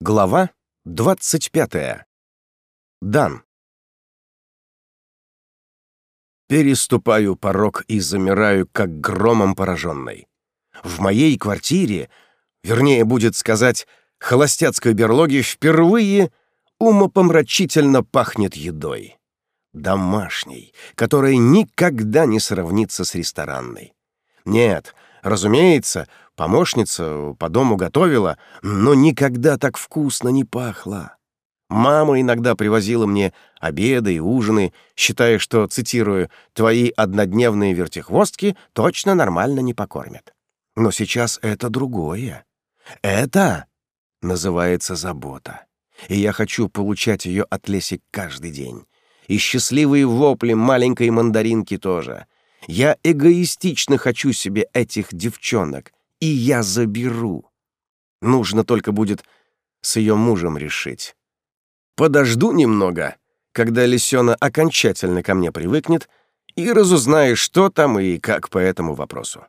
Глава 25. Дан. Переступаю порог и замираю, как громом пораженный. В моей квартире, вернее, будет сказать, холостяцкой берлоге впервые умопомрачительно пахнет едой. Домашней, которая никогда не сравнится с ресторанной. Нет, разумеется, Помощница по дому готовила, но никогда так вкусно не пахло. Мама иногда привозила мне обеды и ужины, считая, что, цитирую, «твои однодневные вертихвостки точно нормально не покормят». Но сейчас это другое. Это называется забота. И я хочу получать ее от Леси каждый день. И счастливые вопли маленькой мандаринки тоже. Я эгоистично хочу себе этих девчонок, и я заберу. Нужно только будет с ее мужем решить. Подожду немного, когда Лисёна окончательно ко мне привыкнет, и разузнаю, что там и как по этому вопросу.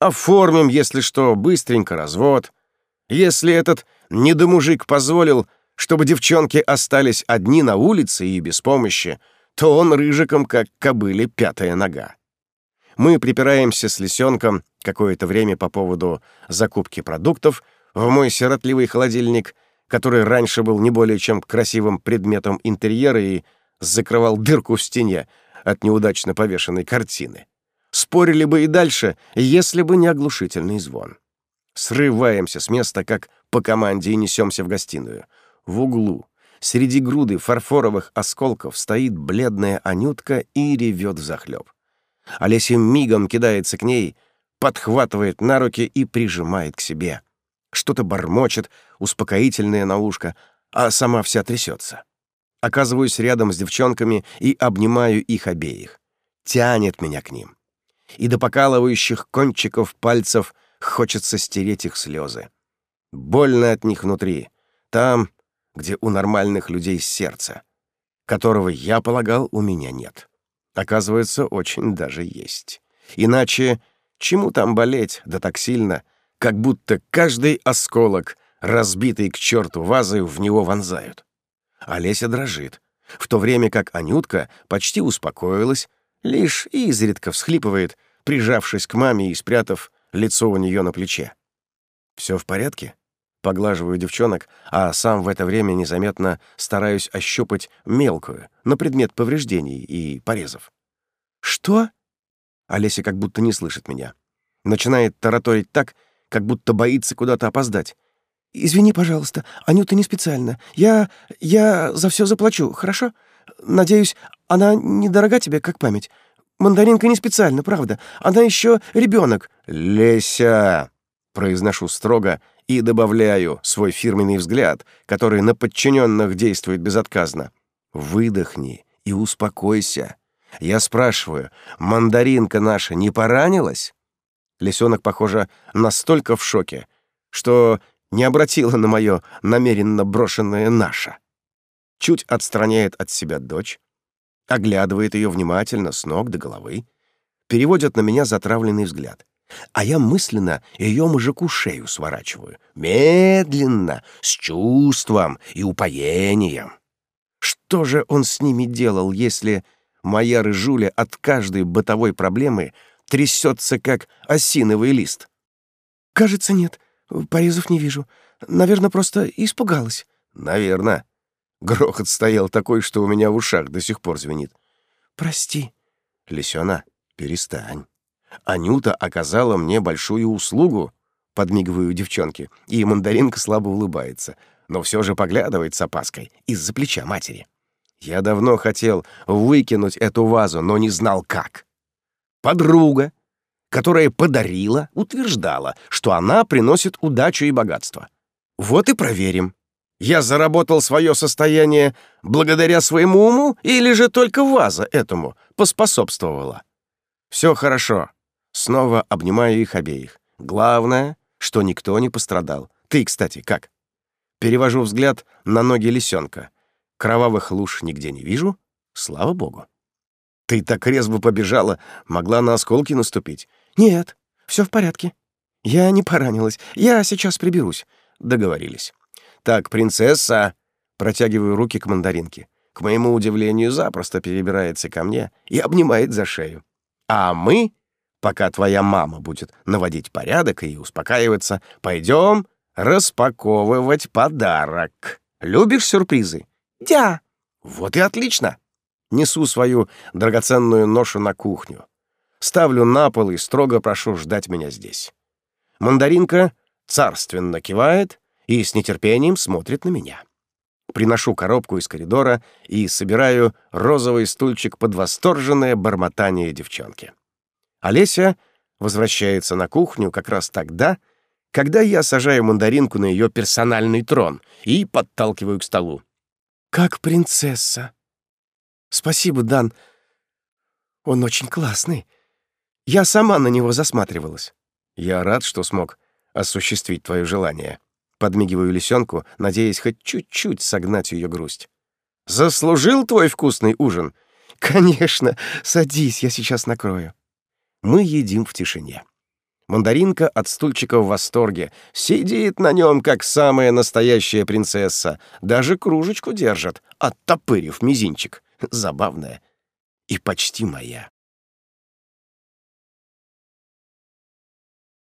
Оформим, если что, быстренько развод. Если этот недомужик позволил, чтобы девчонки остались одни на улице и без помощи, то он рыжиком, как кобыле, пятая нога. Мы припираемся с лисенком какое-то время по поводу закупки продуктов в мой сиротливый холодильник, который раньше был не более чем красивым предметом интерьера и закрывал дырку в стене от неудачно повешенной картины. Спорили бы и дальше, если бы не оглушительный звон. Срываемся с места, как по команде, и несемся в гостиную. В углу, среди груды фарфоровых осколков, стоит бледная Анютка и ревет взахлёб. Олеся мигом кидается к ней, подхватывает на руки и прижимает к себе. Что-то бормочет, успокоительное на ушко, а сама вся трясется. Оказываюсь рядом с девчонками и обнимаю их обеих. Тянет меня к ним. И до покалывающих кончиков пальцев хочется стереть их слезы. Больно от них внутри, там, где у нормальных людей сердце, которого, я полагал, у меня нет. Оказывается, очень даже есть. Иначе чему там болеть, да так сильно, как будто каждый осколок, разбитый к черту вазы, в него вонзают. Олеся дрожит, в то время как Анютка почти успокоилась, лишь изредка всхлипывает, прижавшись к маме и спрятав лицо у нее на плече. Все в порядке?» Поглаживаю девчонок, а сам в это время незаметно стараюсь ощупать мелкую, на предмет повреждений и порезов. «Что?» Олеся как будто не слышит меня. Начинает тараторить так, как будто боится куда-то опоздать. «Извини, пожалуйста, Анюта не специально. Я... я за все заплачу, хорошо? Надеюсь, она недорога тебе, как память. Мандаринка не специально, правда. Она еще ребенок. «Леся!» — произношу строго и добавляю свой фирменный взгляд, который на подчиненных действует безотказно. Выдохни и успокойся. Я спрашиваю, мандаринка наша не поранилась? Лисенок, похоже, настолько в шоке, что не обратила на мое намеренно брошенное «наше». Чуть отстраняет от себя дочь, оглядывает ее внимательно с ног до головы, переводит на меня затравленный взгляд а я мысленно ее мужику шею сворачиваю. Медленно, с чувством и упоением. Что же он с ними делал, если моя рыжуля от каждой бытовой проблемы трясется, как осиновый лист? Кажется, нет. Порезов не вижу. Наверное, просто испугалась. Наверное. Грохот стоял такой, что у меня в ушах до сих пор звенит. Прости. Лисёна, перестань. Анюта оказала мне большую услугу, подмигиваю девчонке, и мандаринка слабо улыбается, но все же поглядывает с опаской из-за плеча матери. Я давно хотел выкинуть эту вазу, но не знал как. Подруга, которая подарила, утверждала, что она приносит удачу и богатство. Вот и проверим. Я заработал свое состояние благодаря своему уму или же только ваза этому поспособствовала? Все хорошо. Снова обнимаю их обеих. Главное, что никто не пострадал. Ты, кстати, как? Перевожу взгляд на ноги лисенка. Кровавых луж нигде не вижу. Слава богу. Ты так резво побежала, могла на осколки наступить. Нет, все в порядке. Я не поранилась. Я сейчас приберусь. Договорились. Так, принцесса, протягиваю руки к мандаринке. К моему удивлению, запросто перебирается ко мне и обнимает за шею. А мы, пока твоя мама будет наводить порядок и успокаиваться, пойдем распаковывать подарок. Любишь сюрпризы? Да. Вот и отлично. Несу свою драгоценную ношу на кухню. Ставлю на пол и строго прошу ждать меня здесь. Мандаринка царственно кивает и с нетерпением смотрит на меня. Приношу коробку из коридора и собираю розовый стульчик под восторженное бормотание девчонки. Олеся возвращается на кухню как раз тогда, когда я сажаю мандаринку на ее персональный трон и подталкиваю к столу. «Как принцесса!» «Спасибо, Дан. Он очень классный. Я сама на него засматривалась». «Я рад, что смог осуществить твое желание». Подмигиваю лисенку, надеясь хоть чуть-чуть согнать ее грусть. «Заслужил твой вкусный ужин?» «Конечно. Садись, я сейчас накрою». Мы едим в тишине. Мандаринка от стульчика в восторге. Сидит на нем, как самая настоящая принцесса. Даже кружечку держит, оттопырив мизинчик. Забавная и почти моя.